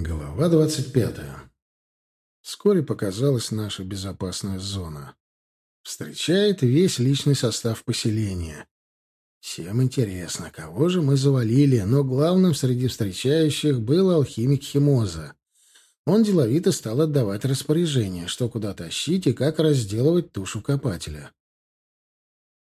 Глава двадцать пятая. Вскоре показалась наша безопасная зона. Встречает весь личный состав поселения. Всем интересно, кого же мы завалили, но главным среди встречающих был алхимик Химоза. Он деловито стал отдавать распоряжение, что куда тащить и как разделывать тушу копателя.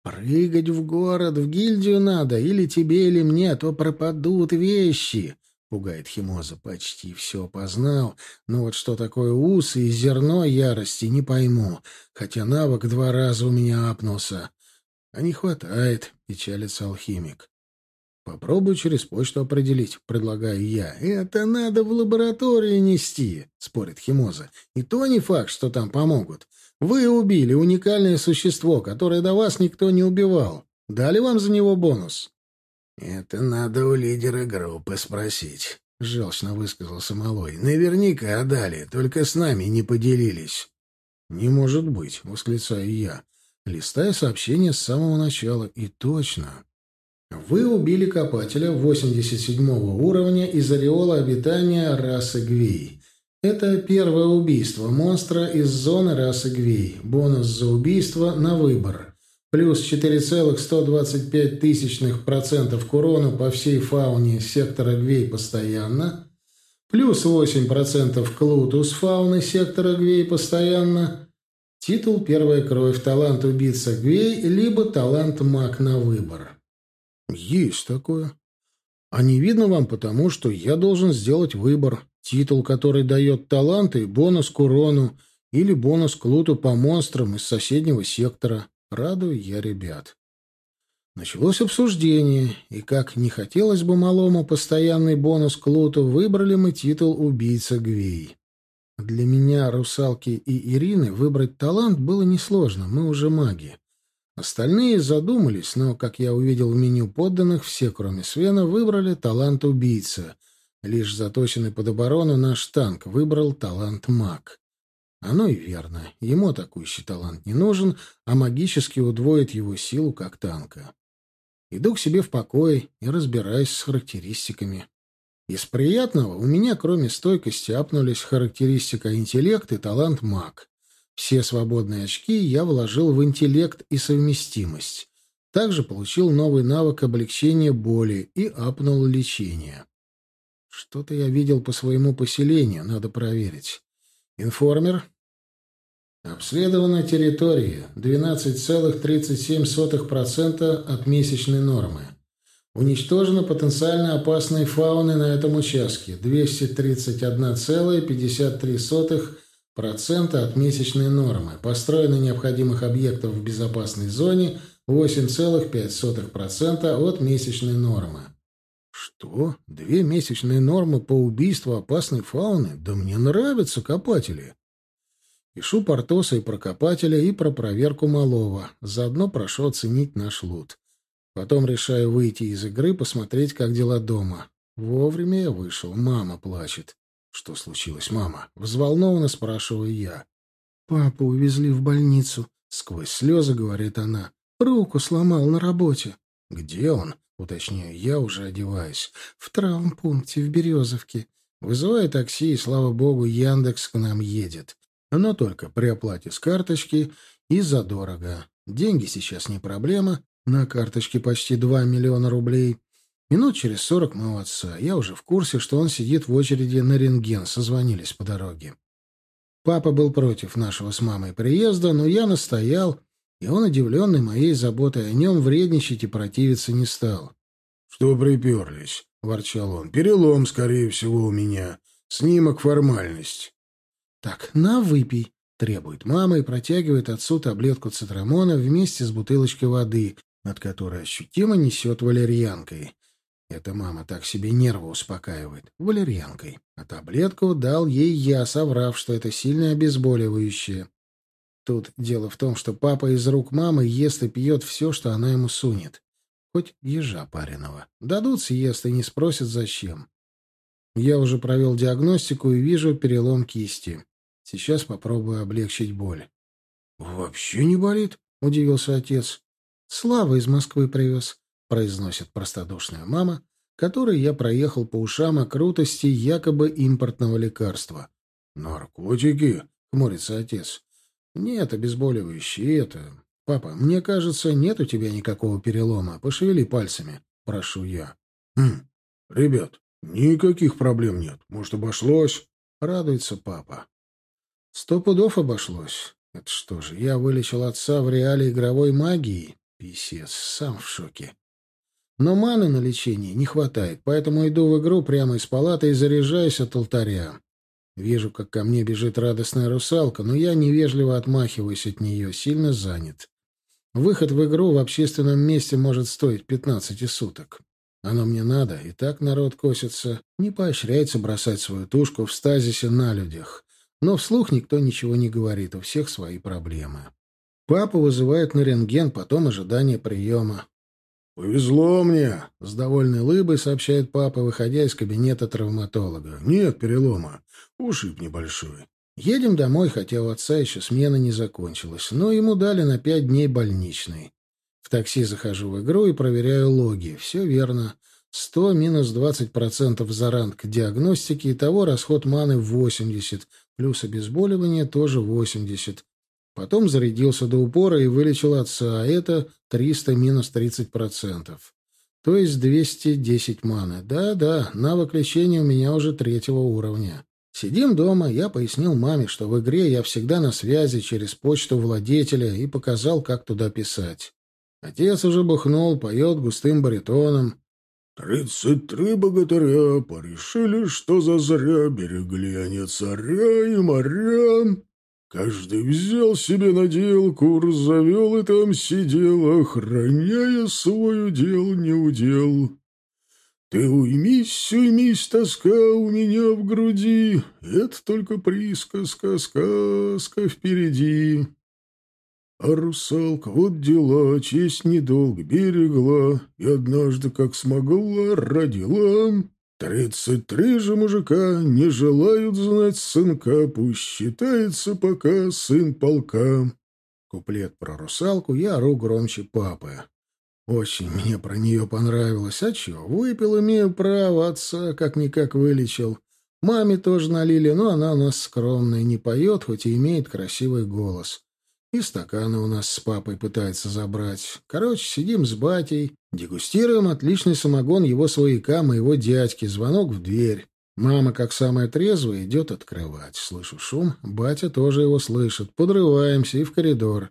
«Прыгать в город, в гильдию надо, или тебе, или мне, а то пропадут вещи», Пугает Химоза. Почти все познал, но вот что такое усы и зерно ярости не пойму, хотя навык два раза у меня апнулся. А не хватает, печалится алхимик. Попробуй через почту определить, предлагаю я. Это надо в лаборатории нести, спорит Химоза. И то не факт, что там помогут. Вы убили уникальное существо, которое до вас никто не убивал. Дали вам за него бонус? «Это надо у лидера группы спросить», — желчно высказался Малой. «Наверняка отдали, только с нами не поделились». «Не может быть», — восклицаю я, листая сообщение с самого начала. И точно. Вы убили копателя 87 уровня из ореола обитания расы Гвей. Это первое убийство монстра из зоны расы Гвей. Бонус за убийство на выбор плюс 4,125 тысячных процентов к урону по всей фауне сектора Гвей постоянно, плюс 8% к луту с фауны сектора Гвей постоянно, титул «Первая кровь», талант убийца Гвей, либо талант маг на выбор. Есть такое. А не видно вам потому, что я должен сделать выбор. Титул, который дает таланты, бонус к урону или бонус к луту по монстрам из соседнего сектора. Радую я ребят. Началось обсуждение, и, как не хотелось бы малому постоянный бонус к луту, выбрали мы титул «Убийца Гвей». Для меня, русалки и Ирины выбрать талант было несложно, мы уже маги. Остальные задумались, но, как я увидел в меню подданных, все, кроме Свена, выбрали талант «Убийца». Лишь заточенный под оборону наш танк выбрал талант «Маг». Оно и верно. Ему атакующий талант не нужен, а магически удвоит его силу как танка. Иду к себе в покое и разбираюсь с характеристиками. Из приятного у меня, кроме стойкости, апнулись характеристика интеллект и талант маг. Все свободные очки я вложил в интеллект и совместимость. Также получил новый навык облегчения боли и апнул лечение. Что-то я видел по своему поселению, надо проверить. Информер. Обследована территория 12,37% от месячной нормы. Уничтожена потенциально опасной фауны на этом участке 231,53% от месячной нормы. Построено необходимых объектов в безопасной зоне 8,5% от месячной нормы. Что? Две месячные нормы по убийству опасной фауны? Да мне нравятся копатели. Пишу Портоса и про копателя, и про проверку малого. Заодно прошу оценить наш лут. Потом решаю выйти из игры, посмотреть, как дела дома. Вовремя я вышел. Мама плачет. Что случилось, мама? Взволнованно спрашиваю я. Папу увезли в больницу. Сквозь слезы говорит она. Руку сломал на работе. Где он? Уточняю я, уже одеваюсь. В травмпункте в Березовке. Вызываю такси, и, слава богу, Яндекс к нам едет. Но только при оплате с карточки и задорого. Деньги сейчас не проблема. На карточке почти 2 миллиона рублей. Минут через сорок мы у отца. Я уже в курсе, что он сидит в очереди на рентген. Созвонились по дороге. Папа был против нашего с мамой приезда, но я настоял, и он, удивленный моей заботой о нем, вредничать и противиться не стал. — Что приперлись? — ворчал он. — Перелом, скорее всего, у меня. Снимок формальность. — Так, на, выпей, — требует мама и протягивает отцу таблетку цитрамона вместе с бутылочкой воды, над которой ощутимо несет валерьянкой. Эта мама так себе нервы успокаивает. Валерьянкой. А таблетку дал ей я, соврав, что это сильное обезболивающее. Тут дело в том, что папа из рук мамы ест и пьет все, что она ему сунет. Хоть ежа пареного. Дадут съест и не спросят, зачем. Я уже провел диагностику и вижу перелом кисти. Сейчас попробую облегчить боль. — Вообще не болит? — удивился отец. — Слава из Москвы привез, — произносит простодушная мама, которой я проехал по ушам о крутости якобы импортного лекарства. «Наркотики?» — хмурится отец. «Нет, обезболивающие это. Папа, мне кажется, нет у тебя никакого перелома. Пошевели пальцами, прошу я». «Хм, ребят, никаких проблем нет. Может, обошлось?» — радуется папа. «Сто пудов обошлось. Это что же, я вылечил отца в реале игровой магии? Писец, сам в шоке. Но маны на лечение не хватает, поэтому иду в игру прямо из палаты и заряжаюсь от алтаря. Вижу, как ко мне бежит радостная русалка, но я невежливо отмахиваюсь от нее, сильно занят. Выход в игру в общественном месте может стоить пятнадцати суток. Оно мне надо, и так народ косится, не поощряется бросать свою тушку в стазисе на людях. Но вслух никто ничего не говорит, у всех свои проблемы. Папа вызывает на рентген, потом ожидание приема. «Повезло мне!» — с довольной лыбой сообщает папа, выходя из кабинета травматолога. «Нет перелома. Ушиб небольшой». Едем домой, хотя у отца еще смена не закончилась, но ему дали на пять дней больничный. В такси захожу в игру и проверяю логи. Все верно. 100 минус 20% за ранг диагностики, итого расход маны 80, плюс обезболивание тоже 80. Потом зарядился до упора и вылечил отца, а это 300 минус 30%. То есть 210 маны. Да-да, навык лечения у меня уже третьего уровня. Сидим дома, я пояснил маме, что в игре я всегда на связи через почту владетеля и показал, как туда писать. Отец уже бухнул, поет густым баритоном. «Тридцать три богатыря порешили, что зазря берегли они царя и моря». Каждый взял себе надел, курс завел и там сидел, охраняя свой удел, не удел. Ты уймись, уймись, тоска у меня в груди, это только присказка, сказка впереди. А русалка вот дела, честь недолг берегла, и однажды, как смогла, родила. Тридцать три же мужика не желают знать сынка, пусть считается пока сын полка. Куплет про русалку я ору громче папы. Очень мне про нее понравилось. А чё, выпил, имею право, отца как-никак вылечил. Маме тоже налили, но она у нас скромная, не поет, хоть и имеет красивый голос. И стаканы у нас с папой пытается забрать. Короче, сидим с батей, дегустируем отличный самогон его свояка, моего дядьки. Звонок в дверь. Мама, как самая трезвая, идет открывать. Слышу шум, батя тоже его слышит. Подрываемся и в коридор.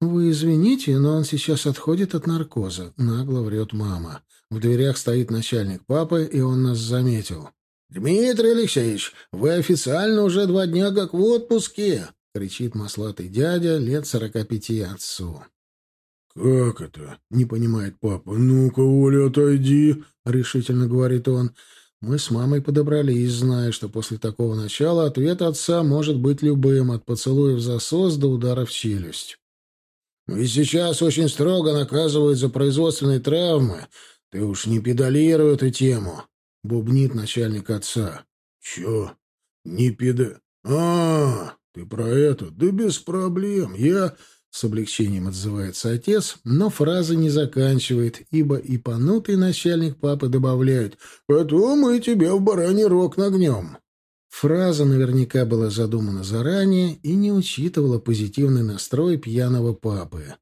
«Вы извините, но он сейчас отходит от наркоза», — нагло врет мама. В дверях стоит начальник папы, и он нас заметил. «Дмитрий Алексеевич, вы официально уже два дня как в отпуске!» кричит маслатый дядя лет сорока пяти отцу. «Как это?» — не понимает папа. «Ну-ка, Оля, отойди!» — решительно говорит он. Мы с мамой подобрались, зная, что после такого начала ответ отца может быть любым, от поцелуя в засос до удара в челюсть. «И сейчас очень строго наказывают за производственные травмы. Ты уж не педалируй эту тему», — бубнит начальник отца. «Чё? Не педа... а, «Ты про это? Да без проблем. Я...» С облегчением отзывается отец, но фразы не заканчивает, ибо и понутый начальник папы добавляет «Потом мы тебя в бараний рог нагнем». Фраза наверняка была задумана заранее и не учитывала позитивный настрой пьяного папы.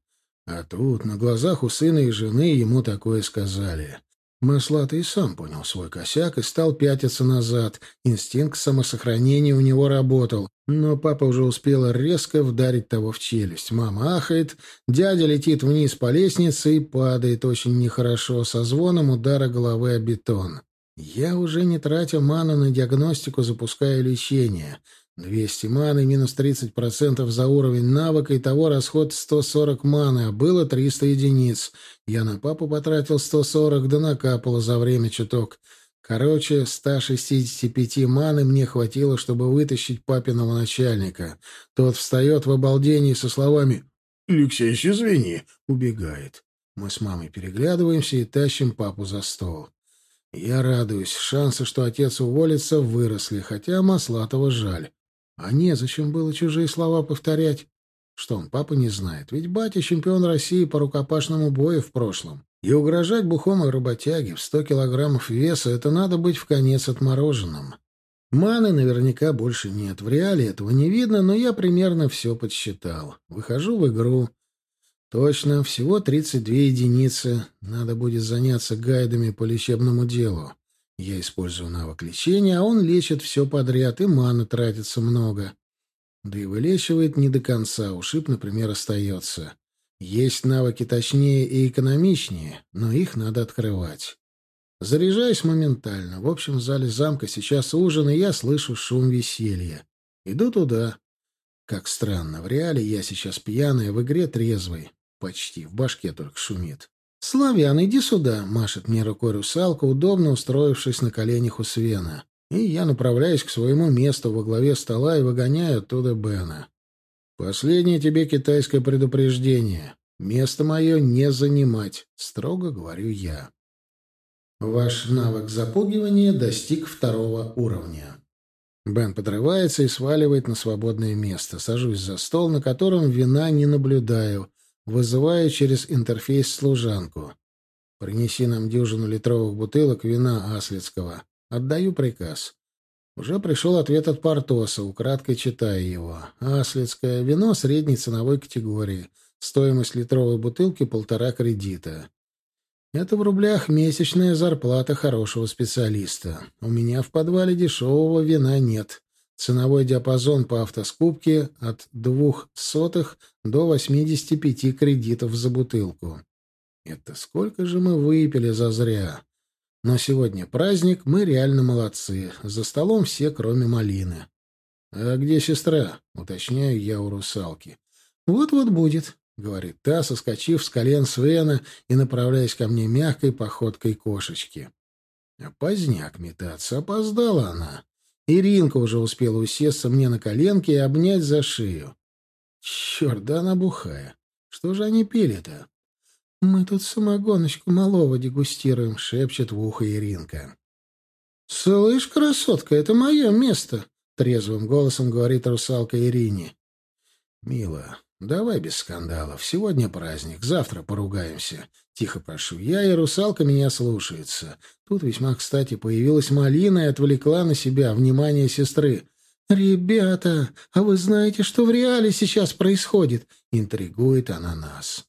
А тут, на глазах у сына и жены, ему такое сказали. Маслатый сам понял свой косяк и стал пятиться назад. Инстинкт самосохранения у него работал, но папа уже успел резко вдарить того в челюсть. Мама ахает, дядя летит вниз по лестнице и падает очень нехорошо, со звоном удара головы о бетон. Я уже не тратя ману на диагностику, запускаю лечение. 200 маны минус 30% за уровень навыка, и того расход 140 маны, а было 300 единиц. Я на папу потратил 140, да накапало за время чуток. Короче, 165 маны мне хватило, чтобы вытащить папиного начальника. Тот встает в обалдении со словами «Алексеич, извини!» убегает. Мы с мамой переглядываемся и тащим папу за стол. Я радуюсь. Шансы, что отец уволится, выросли, хотя Маслатова жаль. А незачем было чужие слова повторять. Что он, папа не знает, ведь батя чемпион России по рукопашному бою в прошлом. И угрожать бухому работяге в сто килограммов веса — это надо быть в конец отмороженным. Маны наверняка больше нет. В реале этого не видно, но я примерно все подсчитал. Выхожу в игру. Точно, всего 32 единицы. Надо будет заняться гайдами по лечебному делу. Я использую навык лечения, а он лечит все подряд, и маны тратится много. Да и вылечивает не до конца, ушиб, например, остается. Есть навыки точнее и экономичнее, но их надо открывать. Заряжаюсь моментально. В общем, в зале замка сейчас ужин, и я слышу шум веселья. Иду туда. Как странно, в реале я сейчас пьяный, в игре трезвый. Почти, в башке только шумит. «Славян, иди сюда!» — машет мне рукой русалка, удобно устроившись на коленях у Свена. И я направляюсь к своему месту во главе стола и выгоняю оттуда Бена. «Последнее тебе китайское предупреждение. Место мое не занимать», — строго говорю я. Ваш навык запугивания достиг второго уровня. Бен подрывается и сваливает на свободное место. Сажусь за стол, на котором вина не наблюдаю, Вызываю через интерфейс служанку. «Принеси нам дюжину литровых бутылок вина Аслицкого». Отдаю приказ. Уже пришел ответ от Портоса, украдкой читая его. Аслицкое вино средней ценовой категории. Стоимость литровой бутылки — полтора кредита. Это в рублях месячная зарплата хорошего специалиста. У меня в подвале дешевого вина нет. Ценовой диапазон по автоскупке от двух сотых до 85 кредитов за бутылку. Это сколько же мы выпили за зря. Но сегодня праздник, мы реально молодцы. За столом все, кроме малины. «А где сестра?» — уточняю я у русалки. «Вот-вот будет», — говорит та, соскочив с колен Свена и направляясь ко мне мягкой походкой кошечки. А поздняк метаться, опоздала она. Иринка уже успела усесться мне на коленки и обнять за шею. Черт, да она бухая. Что же они пили-то? Мы тут самогоночку малого дегустируем, шепчет в ухо Иринка. Слышь, красотка, это мое место, трезвым голосом говорит русалка Ирине. Мила, давай без скандалов. Сегодня праздник, завтра поругаемся. Тихо прошу я, и русалка меня слушается. Тут весьма кстати появилась малина и отвлекла на себя внимание сестры. «Ребята, а вы знаете, что в реале сейчас происходит?» Интригует она нас.